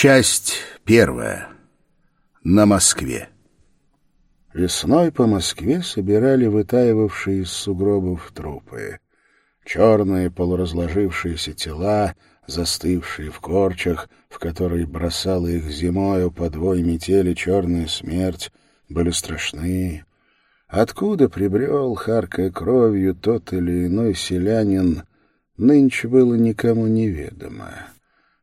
Часть первая. На Москве. Весной по Москве собирали вытаивавшие из сугробов трупы. Черные полуразложившиеся тела, застывшие в корчах, в которые бросала их зимою по двой метели черная смерть, были страшны. Откуда прибрел, харкая кровью, тот или иной селянин, нынче было никому неведомо.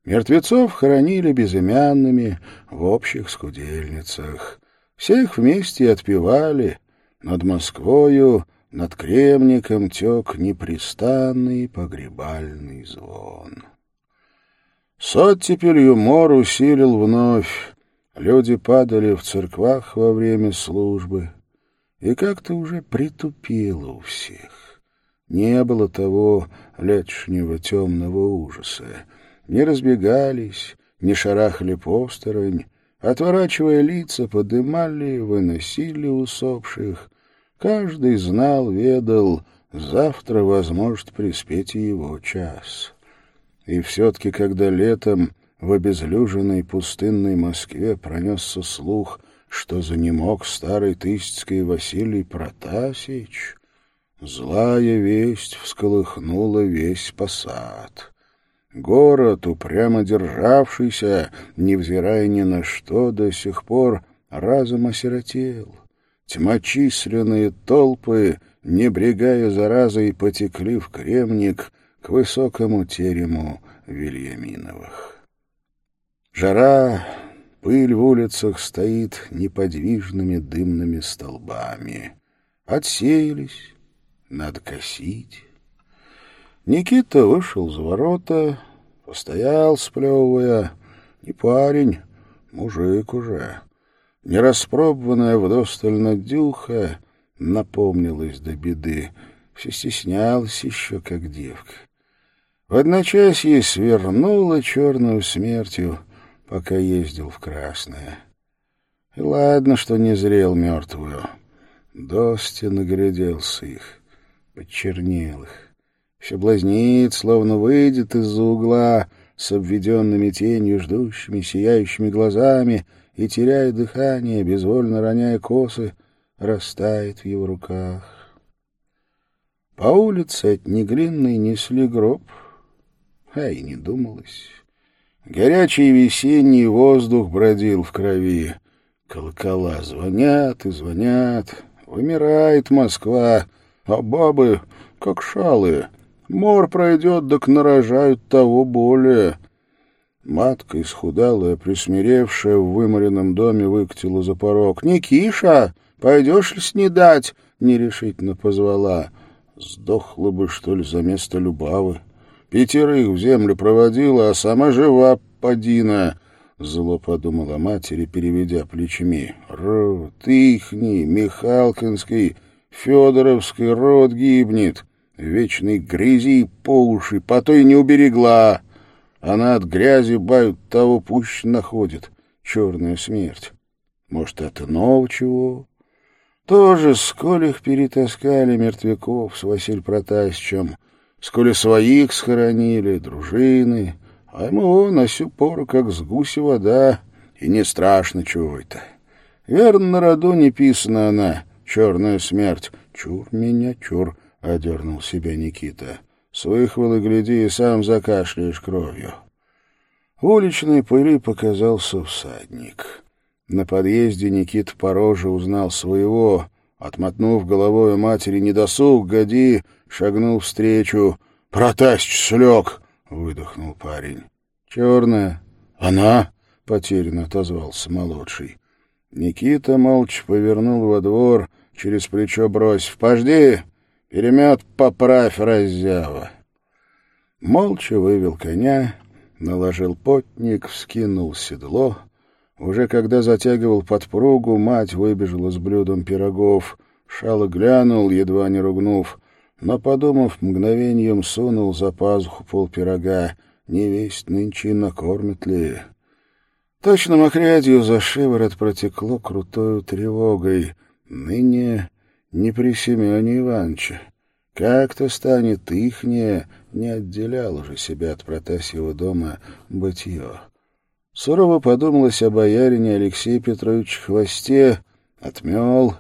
Мертвецов хоронили безымянными в общих скудельницах. Всех вместе отпевали. Над Москвою, над Кремником тек непрестанный погребальный звон. С оттепелью мор усилил вновь. Люди падали в церквах во время службы. И как-то уже притупило у всех. Не было того летшнего темного ужаса не разбегались, не шарахали посторонь, отворачивая лица, подымали, выносили усопших. Каждый знал, ведал, завтра возможет приспеть его час. И все-таки, когда летом в обезлюженной пустынной Москве пронесся слух, что занемог старый Тысяцкий Василий Протасич, злая весть всколыхнула весь посад. Город, упрямо державшийся, невзирая ни на что, до сих пор разом осиротел. Тьмочисленные толпы, не брегая заразой, потекли в Кремник к высокому терему Вильяминовых. Жара, пыль в улицах стоит неподвижными дымными столбами. Отсеялись, надо косить. Никита вышел за ворота, постоял, сплевывая. Не парень, мужик уже. Нераспробованная вдосталь надюха напомнилась до беды. Все стеснялась еще, как девка. В одночасье свернула черную смертью, пока ездил в Красное. И ладно, что не зрел мертвую. Дости нагляделся их, почернел их все блазнит, словно выйдет из-за угла с обведенными тенью, ждущими, сияющими глазами и, теряя дыхание, безвольно роняя косы, растает в его руках. По улице от Неглинной несли гроб, а и не думалось. Горячий весенний воздух бродил в крови. Колокола звонят и звонят. Вымирает Москва, а бабы, как шалые, Мор пройдет, так нарожают того более. Матка, исхудалая, присмиревшая в выморенном доме, выкатила за порог. «Никиша, пойдешь ли снедать?» — нерешительно позвала. Сдохла бы, что ли, за место Любавы. Пятерых в землю проводила, а сама жива, подина. Зло подумала матери, переведя плечами. Рот ихний, Михалкинский, Федоровский род гибнет вечной грязи по уши, по той не уберегла. Она от грязи бают того пусть находит. Черная смерть. Может, это нового чего? Тоже, сколь их перетаскали мертвяков с Василь Протасичем, сколь своих схоронили, дружины, а ему на сю пору как с гуси вода, и не страшно чего это. Верно, на роду не писана она, черная смерть. Чур меня, чур. — одернул себя Никита. — Свыхвал и гляди, и сам закашляешь кровью. В уличной пыли показался всадник. На подъезде Никита по роже узнал своего. Отмотнув головой матери недосуг, годи, шагнул встречу. «Протасч слег!» — выдохнул парень. «Черная?» «Она?» — потерянно отозвался молодший. Никита молча повернул во двор, через плечо бросив. «Пожди!» Перемет поправь, раззява. Молча вывел коня, наложил потник, вскинул седло. Уже когда затягивал подпругу, мать выбежала с блюдом пирогов. Шало глянул, едва не ругнув, но, подумав, мгновением сунул за пазуху пол пирога. Не весть нынче накормит ли. Точно мокрядью за шиворот протекло крутою тревогой. Ныне не при Семене Ивановиче. Как-то станет ихнее, не отделял уже себя от Протасьего дома бытие. Сурово подумалось о боярине Алексее Петровиче Хвосте, отмел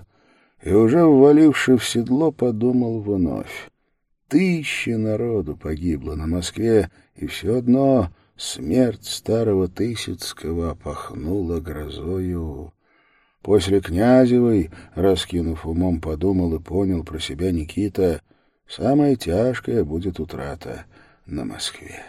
и, уже вваливши в седло, подумал вновь. Тысячи народу погибло на Москве, и все одно смерть старого Тысяцкого пахнула грозою. После Князевой, раскинув умом, подумал и понял про себя Никита, самая тяжкая будет утрата на Москве.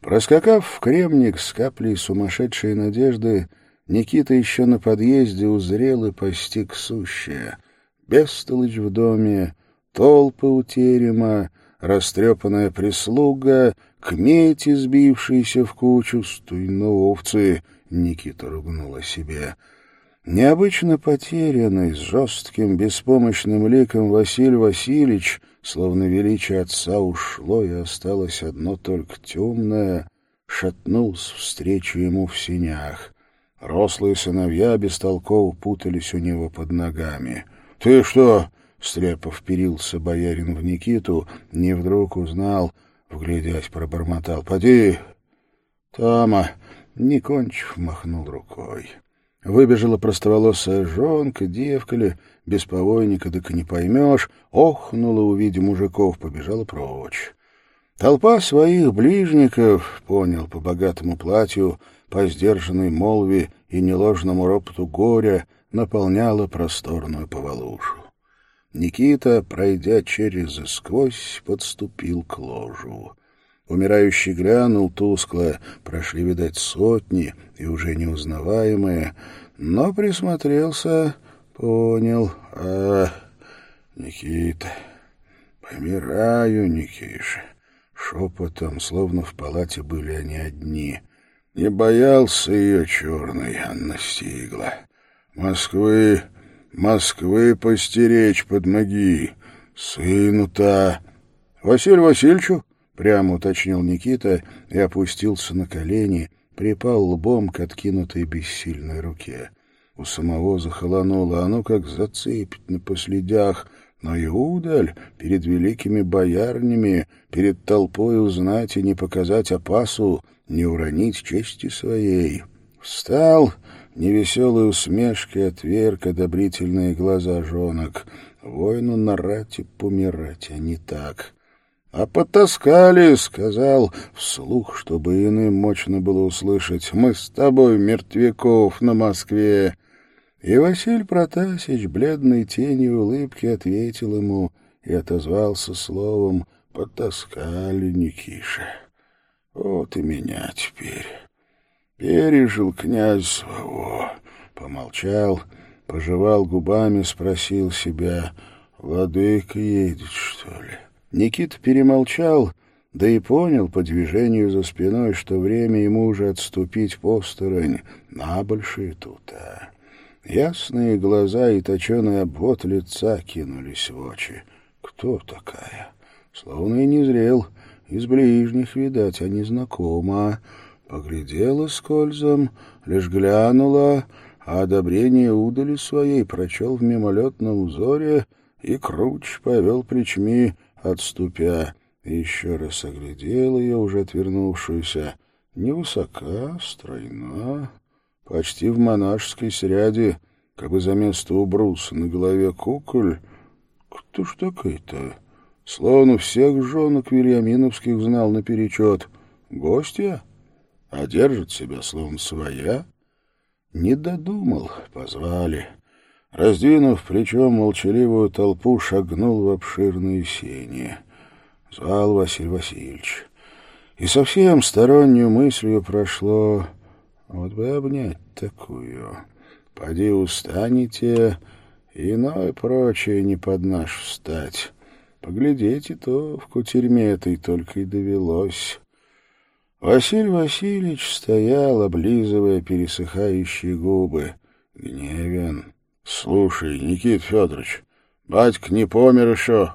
Проскакав в кремник с каплей сумасшедшей надежды, Никита еще на подъезде узрел и постиг сущее. Бестолочь в доме, толпы у терема, растрепанная прислуга, кмети, сбившиеся в кучу, стуйно овцы, Никита ругнула себе. Необычно потерянный, с жестким, беспомощным ликом Василий Васильевич, словно величие отца ушло, и осталось одно только темное, шатнулся встречу ему в синях. Рослые сыновья бестолково путались у него под ногами. — Ты что? — слепо вперился боярин в Никиту, не вдруг узнал, вглядясь, пробормотал. — Поди! Тома, не кончив, махнул рукой. Выбежала простоволосая жонка, девка ли, без повойника, так и не поймешь, охнула, увидя мужиков, побежала прочь. Толпа своих ближников, понял по богатому платью, по сдержанной молве и неложному ропоту горя, наполняла просторную повалушу. Никита, пройдя через и сквозь, подступил к ложу. Умирающий глянул тускло, прошли, видать, сотни и уже неузнаваемые, но присмотрелся, понял. А, Никита, помираю, Никиша. Шепотом, словно в палате были они одни. Не боялся ее черной, а настигла. Москвы, Москвы постеречь под ноги. Сыну-то... Василию Васильевичу? Прямо уточнил Никита и опустился на колени, припал лбом к откинутой бессильной руке. У самого захолонуло, оно как зацепит на последях, но и удаль перед великими боярнями, перед толпой узнать и не показать опасу, не уронить чести своей. Встал, невеселой усмешкой отверг одобрительные глаза жонок. Воину на рате помирать, а не так. «А потаскали», — сказал вслух, чтобы иным мощно было услышать, «мы с тобой, мертвяков, на Москве». И Василий Протасич, бледной тенью улыбки, ответил ему и отозвался словом «потаскали, Никиша». Вот и меня теперь. Пережил князь своего, помолчал, пожевал губами, спросил себя, «Владыка едет, что ли?» Никит перемолчал, да и понял по движению за спиной, что время ему уже отступить посторонь, на большие тут, а. Ясные глаза и точеный обвод лица кинулись в очи. Кто такая? Словно и не зрел, из ближних, видать, а не знакома. Поглядела скользом, лишь глянула, а одобрение удали своей прочел в мимолетном узоре и круч повел плечми, отступя, еще раз оглядел ее, уже отвернувшуюся. Невысока, стройна, почти в монашеской сряде, как бы за место убруса на голове куколь. Кто ж такой-то? Словно всех женок Вильяминовских знал наперечет. Гостья? А держит себя словно своя? Не додумал, позвали. Раздвинув плечом молчаливую толпу, шагнул в обширные сени. Звал Василий Васильевич. И совсем стороннюю мыслью прошло, вот бы обнять такую. Поди устанете, иное прочее не под наш встать. Поглядеть и то в кутерьме этой только и довелось. Василий Васильевич стоял, облизывая пересыхающие губы. Гневен. Слушай, Никит Федорович, батька не помер еще,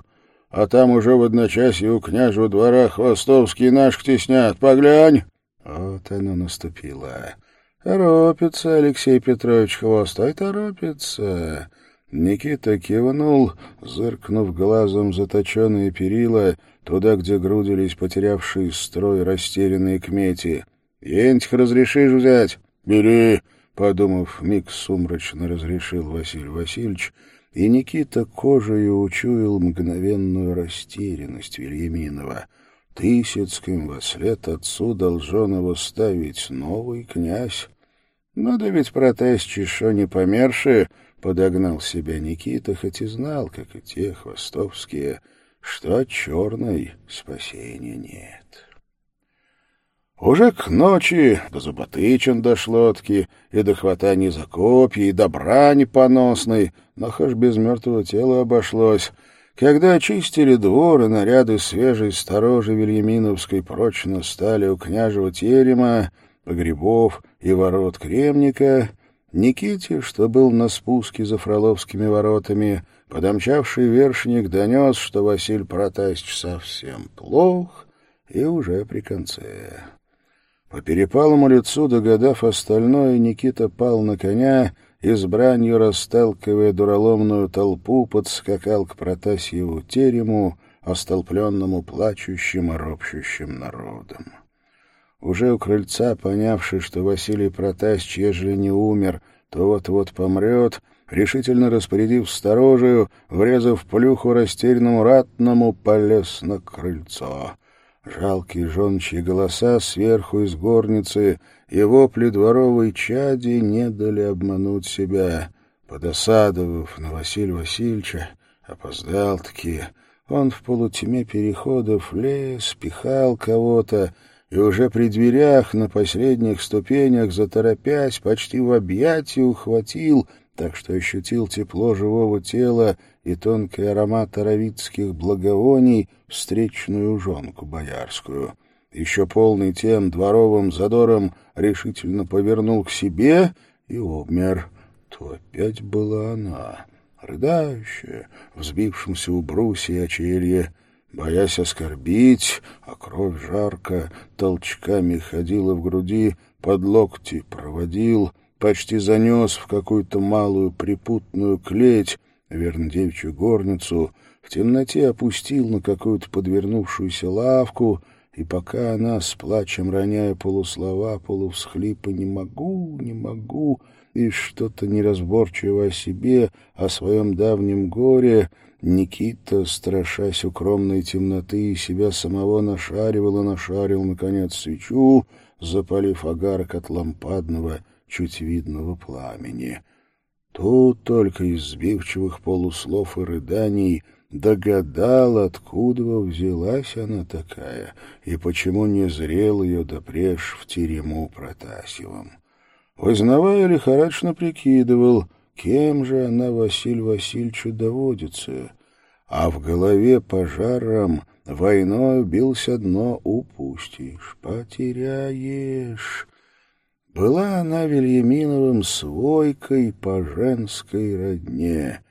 а там уже в одночасье у княжего двора хвостовские наш теснят. Поглянь! Вот оно наступило. Торопится Алексей Петрович Хвостой, торопится. Никита кивнул, зыркнув глазом заточенные перила, туда, где грудились потерявшие строй растерянные кмети. Ентих разрешишь взять? Бери, подумав, миг сумрачно разрешил Василий Васильевич, и Никита кожей учуял мгновенную растерянность Вильяминова. Тысяцким во след отцу должен его ставить новый князь. Надо ведь протесть еще не помершие, подогнал себя Никита, хоть и знал, как и те хвостовские, что черной спасения нет. Уже к ночи до зуботычин до лодки и до хватания за копья, и до брани поносной, но хоть без мертвого тела обошлось. Когда очистили двор и наряды свежей сторожи Вильяминовской прочно стали у княжего терема, погребов и ворот Кремника, Никите, что был на спуске за Фроловскими воротами, подомчавший вершник донес, что Василь Протасич совсем плох и уже при конце. По перепалому лицу, догадав остальное, Никита пал на коня и с бранью, расталкивая дураломную толпу, подскакал к Протасьеву терему, остолпленному плачущим и ропщущим народом. Уже у крыльца, понявший, что Василий Протасич, ежели не умер, то вот-вот помрет, решительно распорядив сторожию, врезав плюху растерянному ратному, полез на крыльцо. Жалкие жончьи голоса сверху из горницы и вопли дворовой чади не дали обмануть себя. Подосадовав на Василия Васильевича, опоздал-таки, он в полутьме переходов лез, пихал кого-то, и уже при дверях на последних ступенях, заторопясь, почти в объятии ухватил, так что ощутил тепло живого тела и тонкий аромат аравитских благовоний встречную жонку боярскую. Еще полный тем дворовым задором решительно повернул к себе и обмер. То опять была она, рыдающая, взбившимся у брусья очелье, Боясь оскорбить, а кровь жарко, толчками ходила в груди, под локти проводил, почти занес в какую-то малую припутную клеть, верно, девичью горницу, в темноте опустил на какую-то подвернувшуюся лавку, и пока она, с плачем роняя полуслова, полувсхлипа «не могу, не могу», и что-то неразборчиво о себе, о своем давнем горе, Никита, страшась укромной темноты, и себя самого нашаривал и нашарил, наконец, свечу, запалив огарок от лампадного, чуть видного пламени. Тут только из сбивчивых полуслов и рыданий догадал, откуда взялась она такая, и почему не зрел ее допреж в терему Протасевом. Узнавая, лихорадочно прикидывал — Кем же она Василию Васильевичу доводится? А в голове пожаром войной бился дно упустишь, потеряешь. Была она Вильяминовым свойкой по женской родне.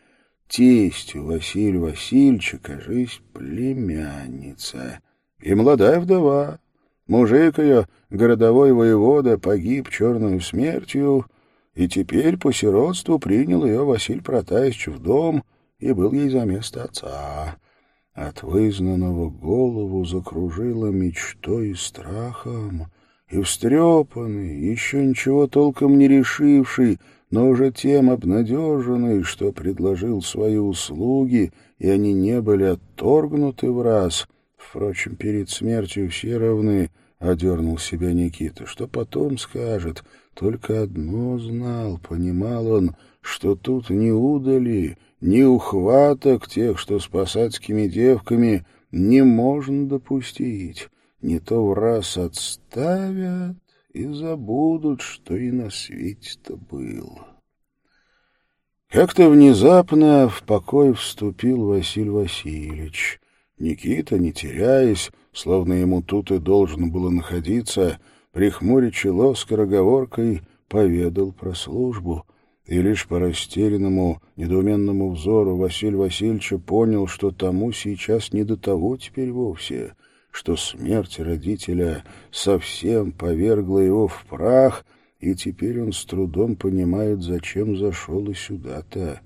Тестью Василия Васильевича, кажись, племянница. И молодая вдова. Мужик ее, городовой воевода, погиб черную смертью — и теперь по сиротству принял ее Василий Протасич в дом и был ей за место отца. От вызнанного голову закружила мечтой и страхом, и встрепанный, еще ничего толком не решивший, но уже тем обнадеженный, что предложил свои услуги, и они не были отторгнуты в раз. Впрочем, перед смертью все равны, — одернул себя Никита. Что потом скажет? Только одно знал, понимал он, что тут ни удали, ни ухваток тех, что с посадскими девками, не можно допустить. Не то в раз отставят и забудут, что и на свете-то был. Как-то внезапно в покой вступил Василий Васильевич. Никита, не теряясь, словно ему тут и должен было находиться, — прихмуря чело скороговоркой, поведал про службу, и лишь по растерянному, недоуменному взору Василия Васильевича понял, что тому сейчас не до того теперь вовсе, что смерть родителя совсем повергла его в прах, и теперь он с трудом понимает, зачем зашел и сюда-то.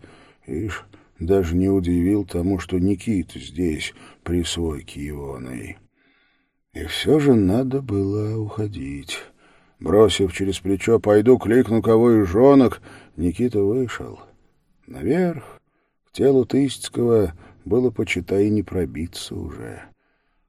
Ишь, даже не удивил тому, что Никита здесь, при свойке егоной. И все же надо было уходить. Бросив через плечо «пойду кликну кого из жонок», Никита вышел. Наверх, к телу Тыстского, было, почитай, не пробиться уже.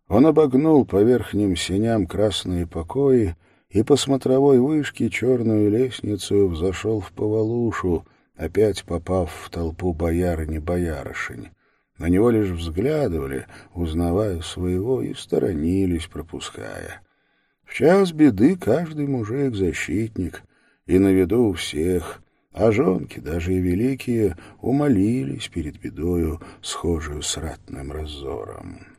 Он обогнул по верхним сеням красные покои и по смотровой вышке черную лестницу взошел в повалушу, опять попав в толпу боярыни-боярышень. На него лишь взглядывали, узнавая своего, и сторонились, пропуская. В час беды каждый мужик — защитник, и на виду у всех, а жонки, даже и великие, умолились перед бедою, схожую с ратным разором.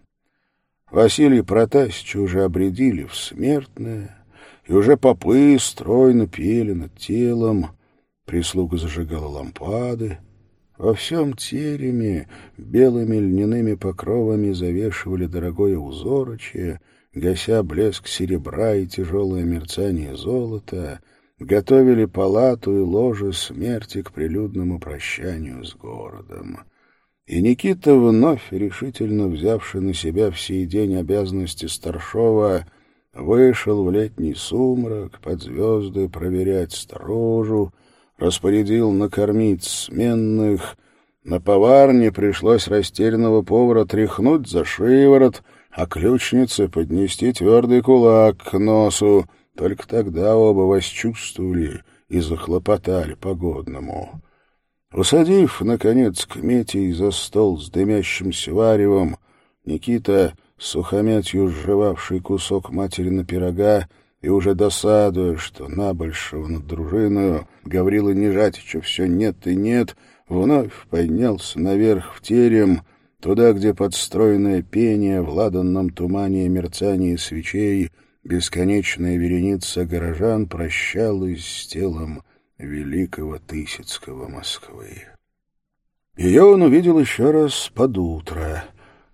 Василий Протасич уже обредили в смертное, и уже попы стройно пели над телом, прислуга зажигала лампады, во всем тереме белыми льняными покровами завешивали дорогое узорочье, гася блеск серебра и тяжелое мерцание золота, готовили палату и ложе смерти к прилюдному прощанию с городом. И Никита, вновь решительно взявший на себя в сей день обязанности старшова, вышел в летний сумрак под звезды проверять сторожу, распорядил накормить сменных. На поварне пришлось растерянного повара тряхнуть за шиворот, а ключнице поднести твердый кулак к носу. Только тогда оба восчувствовали и захлопотали погодному. Усадив, наконец, к Метей за стол с дымящимся варевом, Никита, сухомятью сживавший кусок материна пирога, и уже досадуя, что на большего над дружиною Гаврила Нежатича все нет и нет, вновь поднялся наверх в терем, туда, где подстроенное пение в ладанном тумане и мерцании свечей бесконечная вереница горожан прощалась с телом великого Тысяцкого Москвы. Ее он увидел еще раз под утро,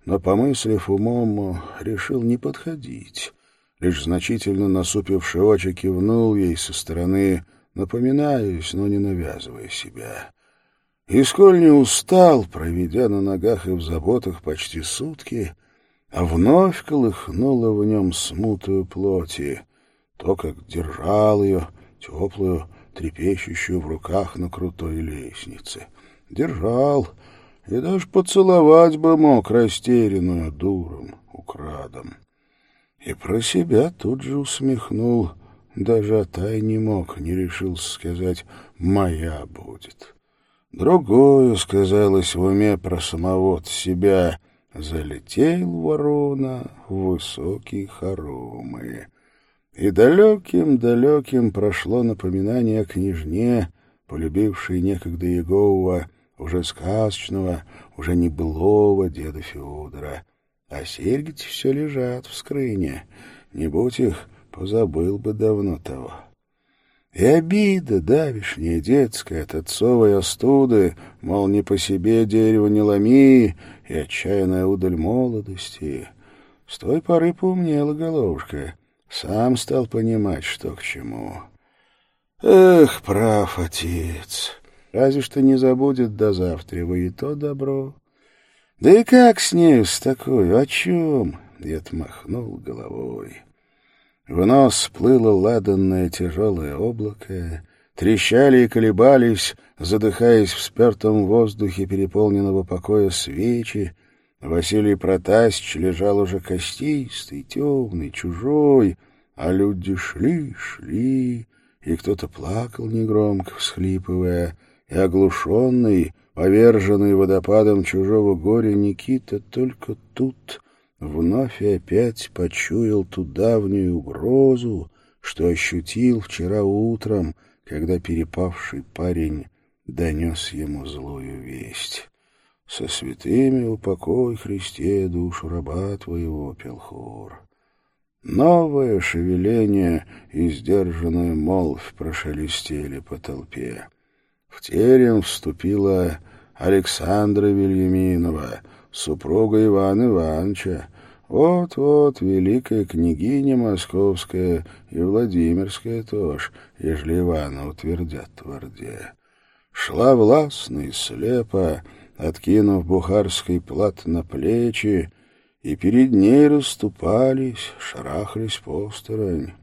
но, помыслив умом, решил не подходить — лишь значительно насупивший очи кивнул ей со стороны, напоминаясь, но не навязывая себя. И сколь не устал, проведя на ногах и в заботах почти сутки, а вновь колыхнуло в нем смутую плоти, то, как держал ее, теплую, трепещущую в руках на крутой лестнице. Держал, и даже поцеловать бы мог растерянную дуром, украдом. И про себя тут же усмехнул. Даже Атай не мог, не решился сказать «моя будет». Другое сказалось в уме про самого себя. Залетел ворона в высокие хоромы. И далеким-далеким прошло напоминание о княжне, полюбившей некогда Егового, уже сказочного, уже небылого деда Феодора — а серьги все лежат в скрыне. Не будь их, позабыл бы давно того. И обида давишняя, детская, от отцовой остуды, мол, не по себе дерево не ломи, и отчаянная удаль молодости. С той поры поумнела головушка, сам стал понимать, что к чему. Эх, прав отец, разве что не забудет до завтра, и то добро. Да и как с нею, с такой, о чем? Я отмахнул головой. В нос плыло ладанное тяжелое облако, трещали и колебались, задыхаясь в спертом воздухе переполненного покоя свечи. Василий Протасич лежал уже костистый, темный, чужой, а люди шли, шли, и кто-то плакал негромко, всхлипывая, и оглушенный, Поверженный водопадом чужого горя Никита только тут вновь и опять почуял ту давнюю угрозу, что ощутил вчера утром, когда перепавший парень донес ему злую весть. «Со святыми упокой, Христе, душу раба твоего, Пелхор». Новое шевеление и сдержанная молвь прошелестели по толпе. В терем вступила Александра Вильяминова, супруга Ивана Ивановича. Вот-вот великая княгиня московская и Владимирская тоже, ежели Ивана утвердят в Орде. Шла властно и слепо, откинув бухарский плат на плечи, и перед ней расступались, шарахались посторонь.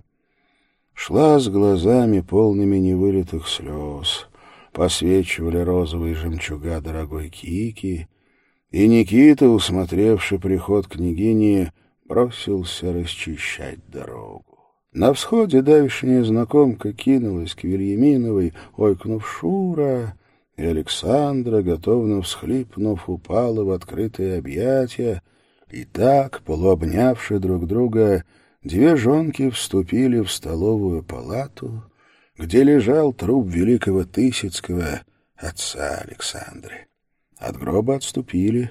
шла с глазами, полными невылитых слез. Посвечивали розовые жемчуга дорогой Кики, и Никита, усмотревший приход княгини, бросился расчищать дорогу. На всходе давешняя знакомка кинулась к Вильяминовой, ойкнув Шура, и Александра, готовно всхлипнув, упала в открытые объятия, и так, полуобнявши друг друга, две жонки вступили в столовую палату, где лежал труп великого Тысяцкого, отца Александры. От гроба отступили,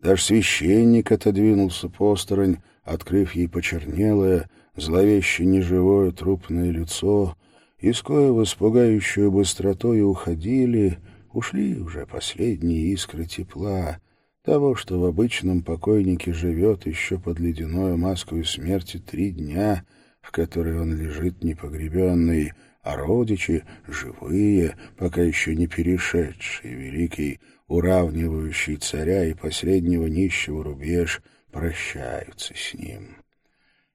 даже священник отодвинулся посторонь, открыв ей почернелое, зловеще неживое трупное лицо, из коего с быстротой уходили, ушли уже последние искры тепла, того, что в обычном покойнике живет еще под ледяной маской смерти три дня, в которые он лежит непогребенный, а родичи, живые, пока еще не перешедшие великий, уравнивающий царя и последнего нищего рубеж, прощаются с ним.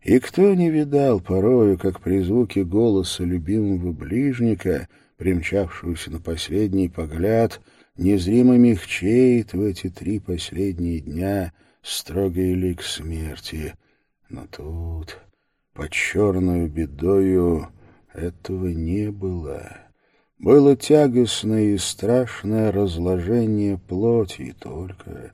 И кто не видал порою, как при звуке голоса любимого ближника, примчавшегося на последний погляд, незримо мягчеет в эти три последние дня строгий лик смерти. Но тут, под черную бедою, этого не было. Было тягостное и страшное разложение плоти только.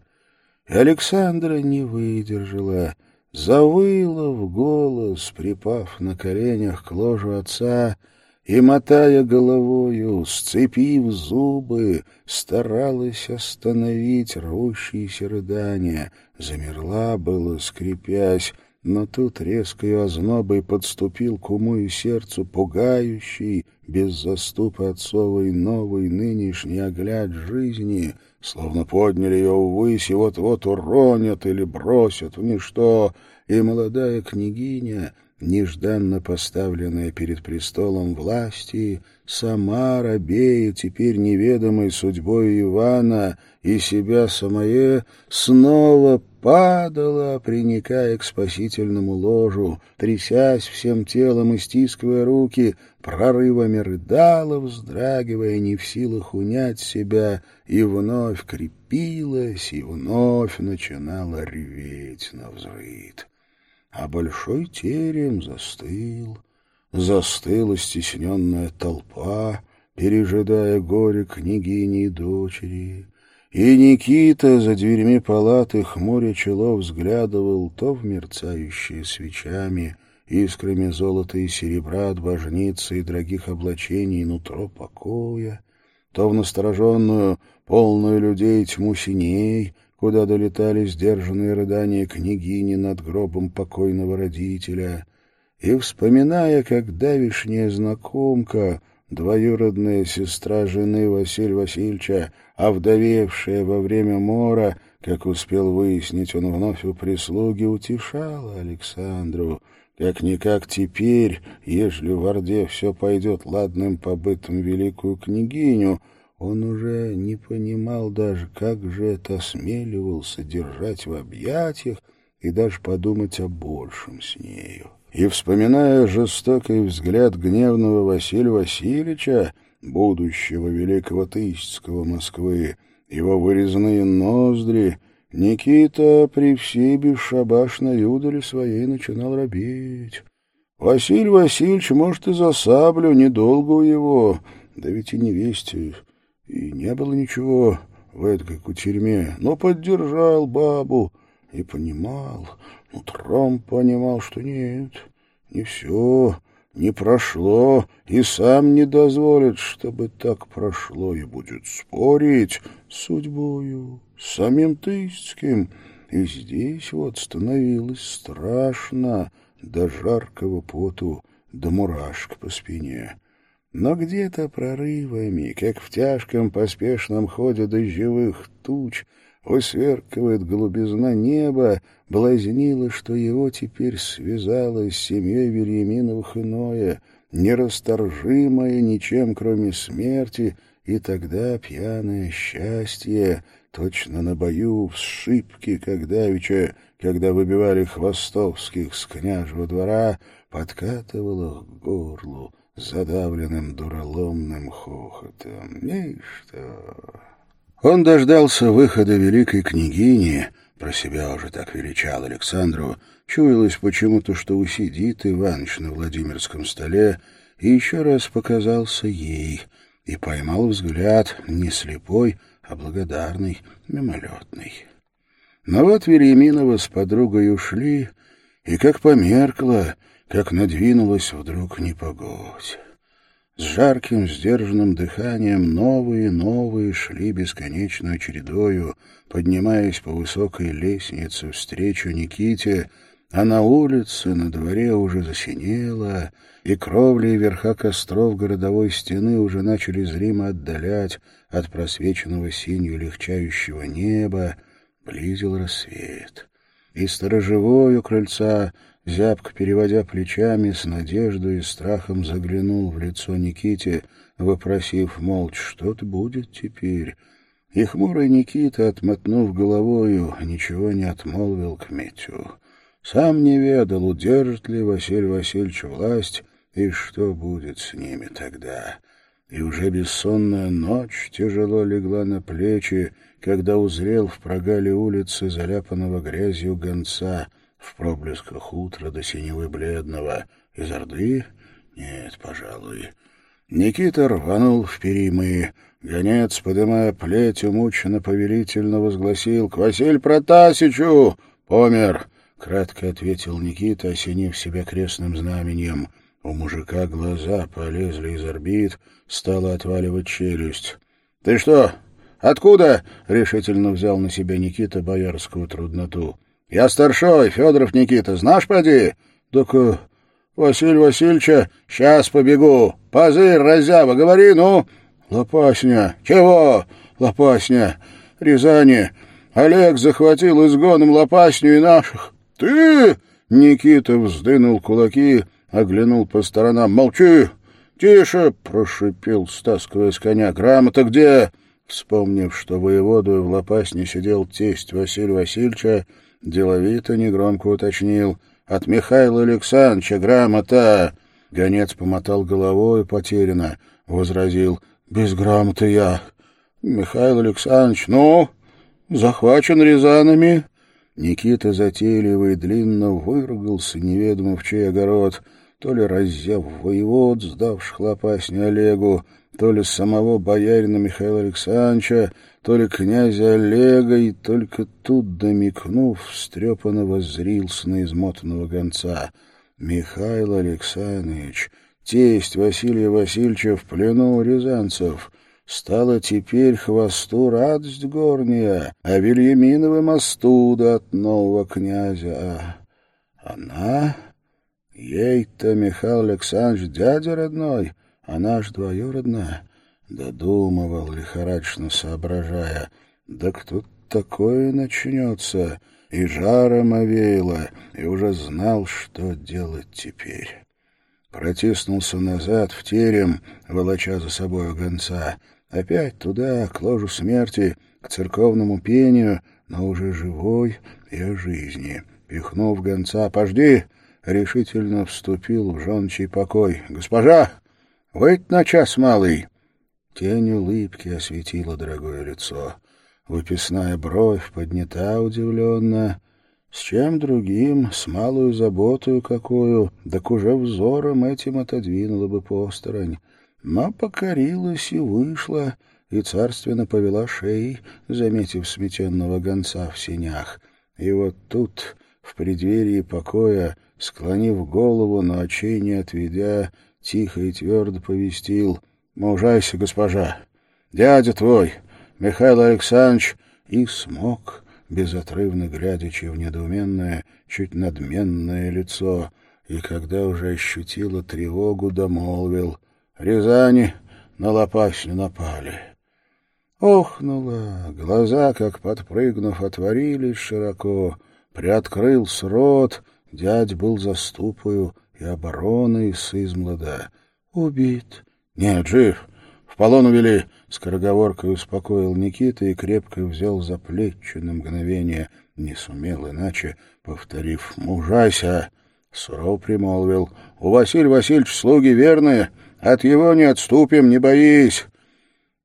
И Александра не выдержала — завыла в голос, припав на коленях к ложу отца, и, мотая головою, сцепив зубы, старалась остановить рвущиеся рыдания, замерла было, скрипясь, но тут резкой ознобой подступил к уму и сердцу пугающий, без заступа отцовой новый нынешний огляд жизни, словно подняли ее ввысь и вот-вот уронят или бросят в ничто, и молодая княгиня, нежданно поставленная перед престолом власти, сама рабея теперь неведомой судьбой Ивана и себя самое, снова падала, приникая к спасительному ложу, трясясь всем телом и стискивая руки, прорывами рыдала, вздрагивая, не в силах унять себя, и вновь крепилась, и вновь начинала реветь на взрыд а большой терем застыл. Застыла стесненная толпа, пережидая горе княгини и дочери. И Никита за дверьми палаты хмуря чело взглядывал то в мерцающие свечами, искрами золота и серебра от божницы и дорогих облачений нутро покоя, то в настороженную, полную людей тьму синей, куда долетали сдержанные рыдания княгини над гробом покойного родителя, и, вспоминая, как давишняя знакомка, двоюродная сестра жены Василия Васильевича, овдовевшая во время мора, как успел выяснить он вновь у прислуги, утешала Александру, как-никак теперь, ежели в Орде все пойдет ладным побытом великую княгиню, он уже не понимал даже, как же это осмеливался держать в объятиях и даже подумать о большем с нею. И, вспоминая жестокий взгляд гневного Василия Васильевича, будущего великого Тысяцкого Москвы, его вырезанные ноздри, Никита при всей бесшабашной удали своей начинал робеть. Василий Васильевич, может, и за саблю, недолго у его, да ведь и невесте и не было ничего в этой кутерьме, но поддержал бабу и понимал, утром понимал, что нет, не все, не прошло, и сам не дозволит, чтобы так прошло, и будет спорить с судьбою, с самим Тысяцким. И здесь вот становилось страшно до жаркого поту, до мурашек по спине. Но где-то прорывами, как в тяжком поспешном ходе дождевых туч, высверкивает голубизна неба, блазнило, что его теперь связало с семьей Вильяминовых иное, нерасторжимое ничем, кроме смерти, и тогда пьяное счастье, точно на бою в сшибке, как давеча, когда выбивали хвостовских с княжего двора, подкатывало к горлу задавленным дураломным хохотом. Ничто. Он дождался выхода великой княгини, про себя уже так величал Александру, чуялось почему-то, что усидит Иваныч на Владимирском столе, и еще раз показался ей, и поймал взгляд не слепой, а благодарный, мимолетный. Но вот Вереминова с подругой ушли, и как померкло, как надвинулась вдруг непогодь. С жарким, сдержанным дыханием новые новые шли бесконечную чередою, поднимаясь по высокой лестнице встречу Никите, а на улице, на дворе уже засинело, и кровли и верха костров городовой стены уже начали зримо отдалять от просвеченного синью легчающего неба, близил рассвет. И сторожевой у крыльца, зябко переводя плечами, с надеждой и страхом заглянул в лицо Никите, вопросив молча, что-то будет теперь. И хмурый Никита, отмотнув головою, ничего не отмолвил к Митю. Сам не ведал, удержит ли Василий Васильевич власть, и что будет с ними тогда. И уже бессонная ночь тяжело легла на плечи, когда узрел в прогале улицы заляпанного грязью гонца в проблесках утра до синевы бледного. Из Орды? Нет, пожалуй. Никита рванул в перимы. Гонец, подымая плеть, умученно повелительно возгласил «К Василь Протасичу! Помер!» — кратко ответил Никита, осенив себя крестным знаменем. У мужика глаза полезли из орбит, стала отваливать челюсть. — Ты что, Откуда? — решительно взял на себя Никита боярскую трудноту. — Я старшой, Федоров Никита, знаешь, поди? — Так, э, Василий Васильевича, сейчас побегу. Позырь, разява, говори, ну. — Лопасня. — Чего? — Лопасня. — Рязани. Олег захватил изгоном Лопасню и наших. — Ты? — Никита вздынул кулаки, оглянул по сторонам. — Молчи! — Тише! — прошипел, стаскивая с коня. — Грамота где? Вспомнив, что воеводу в Лопасне сидел тесть Василия Васильевича, деловито негромко уточнил. «От Михаила Александровича грамота!» Гонец помотал головой потерянно, возразил. «Без грамоты я». «Михаил Александрович, ну, захвачен Рязанами?» Никита затейливо и длинно выругался, неведомо в чей огород, то ли разъяв воевод, сдавших лопасни Олегу, то ли самого боярина Михаила Александровича, то ли князя Олега, и только тут, домикнув, встрепанно воззрился на измотанного гонца. Михаил Александрович, тесть Василия Васильевича в плену у рязанцев, стала теперь хвосту радость горняя, а Вильяминовым остуда от нового князя. Она... Ей-то Михаил Александрович дядя родной, а наш двоюродная, додумывал, лихорадочно соображая, да кто такое начнется, и жаром овеяло, и уже знал, что делать теперь. Протиснулся назад в терем, волоча за собой гонца, опять туда, к ложу смерти, к церковному пению, но уже живой и о жизни. Пихнув гонца, «Пожди!» решительно вступил в жончий покой. «Госпожа, Выйдь на час, малый!» Тень улыбки осветила дорогое лицо. Выписная бровь поднята удивленно. С чем другим, с малую заботою какую, так уже взором этим отодвинула бы посторонь. Но покорилась и вышла, и царственно повела шеей, заметив сметенного гонца в синях. И вот тут, в преддверии покоя, склонив голову, но очей не отведя, тихо и твердо повестил. «Мужайся, госпожа! Дядя твой, Михаил Александрович!» И смог, безотрывно глядячи в недоуменное, чуть надменное лицо, и когда уже ощутила тревогу, домолвил. «Рязани на лопасню напали». Охнула, глаза, как подпрыгнув, отворились широко, приоткрылся рот, дядь был заступою, и обороны с измлада. Убит. Нет, жив. В полон увели. Скороговоркой успокоил Никита и крепко взял за плечи на мгновение. Не сумел иначе, повторив «Мужайся!» Суров примолвил. «У Василия Васильевича слуги верные, от его не отступим, не боись».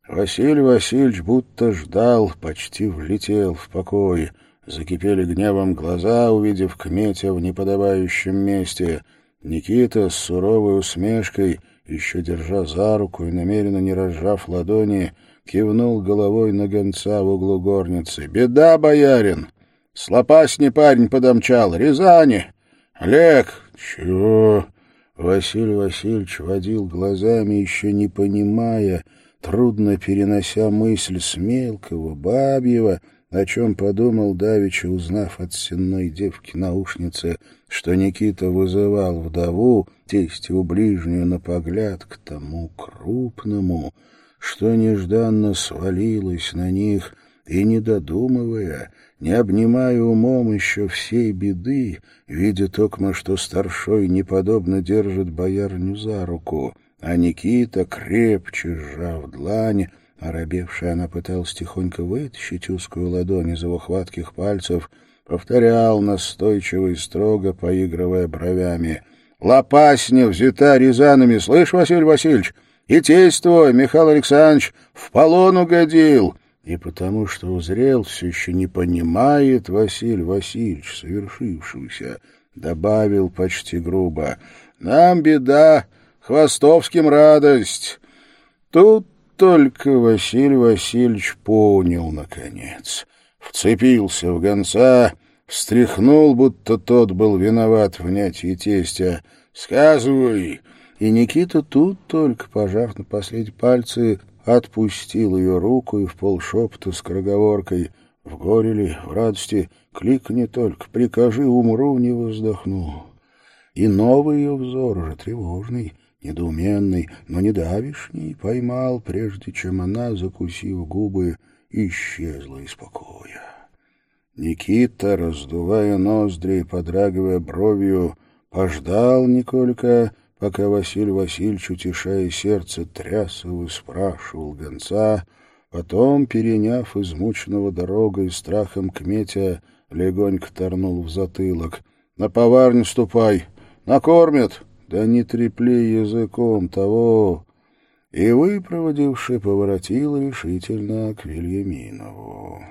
Василий Васильевич будто ждал, почти влетел в покой. Закипели гневом глаза, увидев Кметя в неподобающем месте. Никита с суровой усмешкой, еще держа за руку и намеренно не разжав ладони, кивнул головой на гонца в углу горницы. «Беда, боярин! С лопасни парень подомчал, Рязани! Олег!» «Чего?» Василий Васильевич водил глазами, еще не понимая, трудно перенося мысль с мелкого, бабьего, о чем подумал Давича, узнав от сенной девки-наушницы, что Никита вызывал вдову, тестью ближнюю на погляд к тому крупному, что нежданно свалилось на них, и, не додумывая, не обнимая умом еще всей беды, видя токмо, что старшой неподобно держит боярню за руку, а Никита, крепче сжав длань, оробевшая она пыталась тихонько вытащить узкую ладонь из его хватких пальцев, повторял настойчиво и строго, поигрывая бровями. «Лопасня взята рязанами, слышь, Василий Васильевич, и тесть твой, Михаил Александрович, в полон угодил!» И потому что узрел, все еще не понимает Василий Васильевич совершившегося, добавил почти грубо. «Нам беда, хвостовским радость!» Тут только Василий Васильевич понял, наконец. Вцепился в гонца, встряхнул, будто тот был виноват в нятии тестя. «Сказывай!» И Никита тут только, пожав на последние пальцы, отпустил ее руку и в полшепота с кроговоркой «В горе ли, в радости, кликни только, прикажи, умру, не воздохну». И новый ее взор уже тревожный, недоуменный, но не давишний, поймал, прежде чем она, закусив губы, исчезла из покоя. Никита, раздувая ноздри и подрагивая бровью, пождал Николька, пока Василий Васильевич, утешая сердце, тряс его спрашивал гонца, потом, переняв измученного дорогой страхом кметя, легонько торнул в затылок. «На поварню ступай! Накормят!» «Да не трепли языком того!» И, выпроводивший, поворотил решительно к Вильяминову.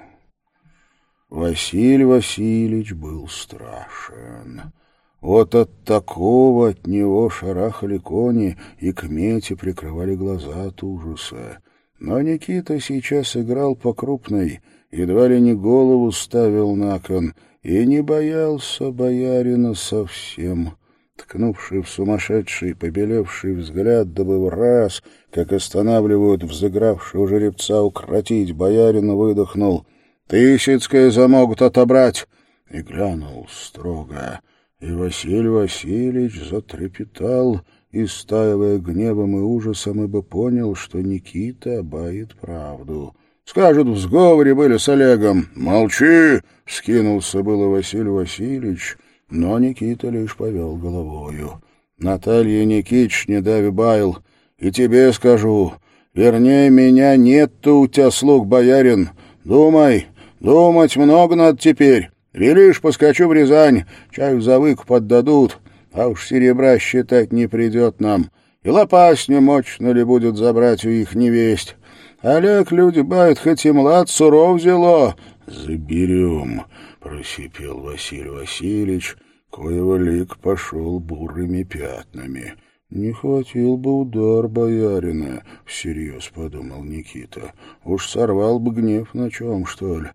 Василий Васильевич был страшен. Вот от такого от него шарахали кони, и к мете прикрывали глаза от ужаса. Но Никита сейчас играл по крупной, едва ли не голову ставил на кон, и не боялся боярина совсем. Ткнувший в сумасшедший, побелевший взгляд, дабы раз, как останавливают взыгравшего жеребца, укротить боярина, выдохнул. «Тысяцкое замогут отобрать!» И глянул строго — и Василий Васильевич затрепетал, истаивая гневом и ужасом, ибо понял, что Никита обает правду. «Скажут, в сговоре были с Олегом». «Молчи!» — вскинулся было Василий Васильевич, но Никита лишь повел головою. «Наталья Никитич, не дави байл, и тебе скажу, вернее, меня нет-то у тебя слуг, боярин. Думай, думать много надо теперь». Велишь, поскочу в Рязань, чаю за выкуп отдадут, а уж серебра считать не придет нам. И лопасню мощно ли будет забрать у их невесть. Олег, люди бают, хоть и млад, суров взяло. — Заберем, — просипел Василий Васильевич, коего лик пошел бурыми пятнами. — Не хватил бы удар боярина, — всерьез подумал Никита. — Уж сорвал бы гнев на чем, что ли.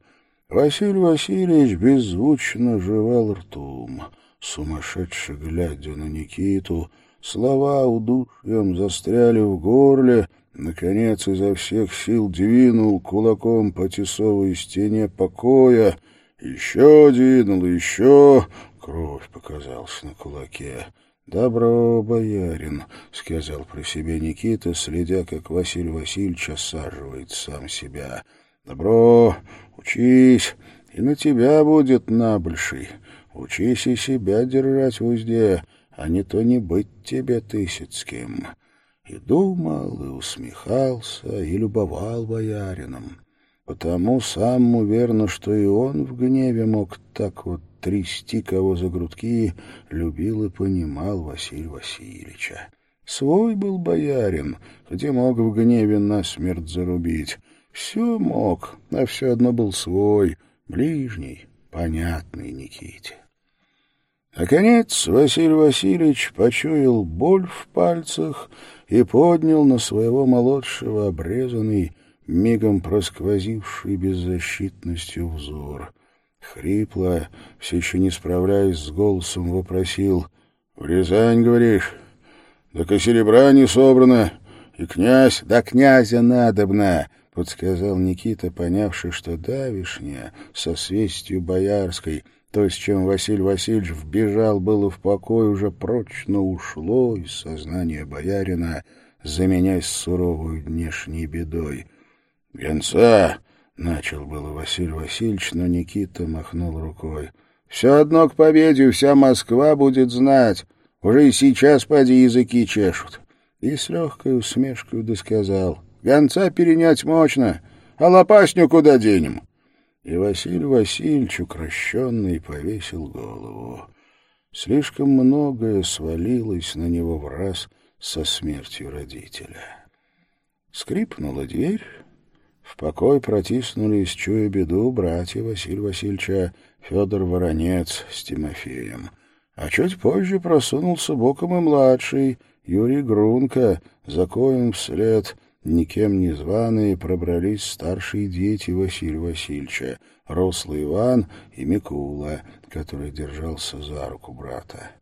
Василий Васильевич беззвучно жевал ртом, сумасшедше глядя на Никиту. Слова удушьем застряли в горле, наконец изо всех сил двинул кулаком по тесовой стене покоя, еще двинул, еще... Кровь показалась на кулаке. «Добро, боярин», — сказал про себя Никита, следя, как Василий Васильевич осаживает сам себя. «Добро, Учись, и на тебя будет набольший. Учись и себя держать в узде, а не то не быть тебе тысяцким. И думал, и усмехался, и любовал боярином. Потому сам верно, что и он в гневе мог так вот трясти кого за грудки, любил и понимал Василий Васильевича. Свой был боярин, где мог в гневе насмерть зарубить. Все мог, а все одно был свой, ближний, понятный Никите. Наконец Василий Васильевич почуял боль в пальцах и поднял на своего молодшего обрезанный, мигом просквозивший беззащитностью взор. Хрипло, все еще не справляясь с голосом, вопросил. — В Рязань, говоришь? Так и серебра не собрано, и князь... — Да князя надобно! — подсказал Никита, понявший, что давишняя, со свестью боярской, то, с чем Василий Васильевич вбежал было в покой, уже прочно ушло из сознания боярина, заменясь суровой внешней бедой. — Гонца! — начал было Василий Васильевич, но Никита махнул рукой. — Все одно к победе вся Москва будет знать. Уже и сейчас поди языки чешут. И с легкой усмешкой досказал. — Гонца перенять мощно, а лопасню куда денем? И Василий Васильевич, укращенный, повесил голову. Слишком многое свалилось на него в раз со смертью родителя. Скрипнула дверь, в покой протиснулись, чуя беду, братья Василия Васильевича Федор Воронец с Тимофеем. А чуть позже просунулся боком и младший, Юрий Грунко, за коем вслед никем не званые пробрались старшие дети Василия Васильевича, рослый Иван и Микула, который держался за руку брата.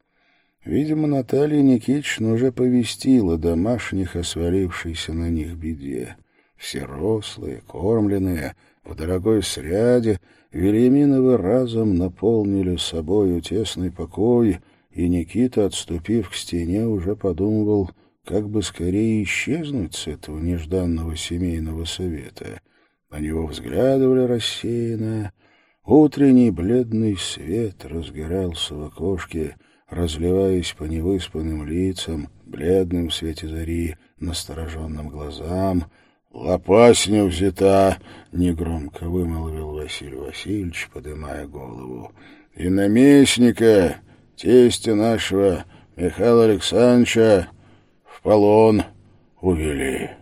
Видимо, Наталья Никитична уже повестила домашних о свалившейся на них беде. Все рослые, кормленные, в дорогой сряде, Велиминовы разом наполнили собою тесный покой, и Никита, отступив к стене, уже подумывал, как бы скорее исчезнуть с этого нежданного семейного совета. На него взглядывали рассеянно. Утренний бледный свет разгорался в окошке, разливаясь по невыспанным лицам, бледным в свете зари, настороженным глазам — «Лопасня взята!» — негромко вымолвил Василий Васильевич, подымая голову. «И наместника, тестя нашего Михаила Александровича, в полон увели».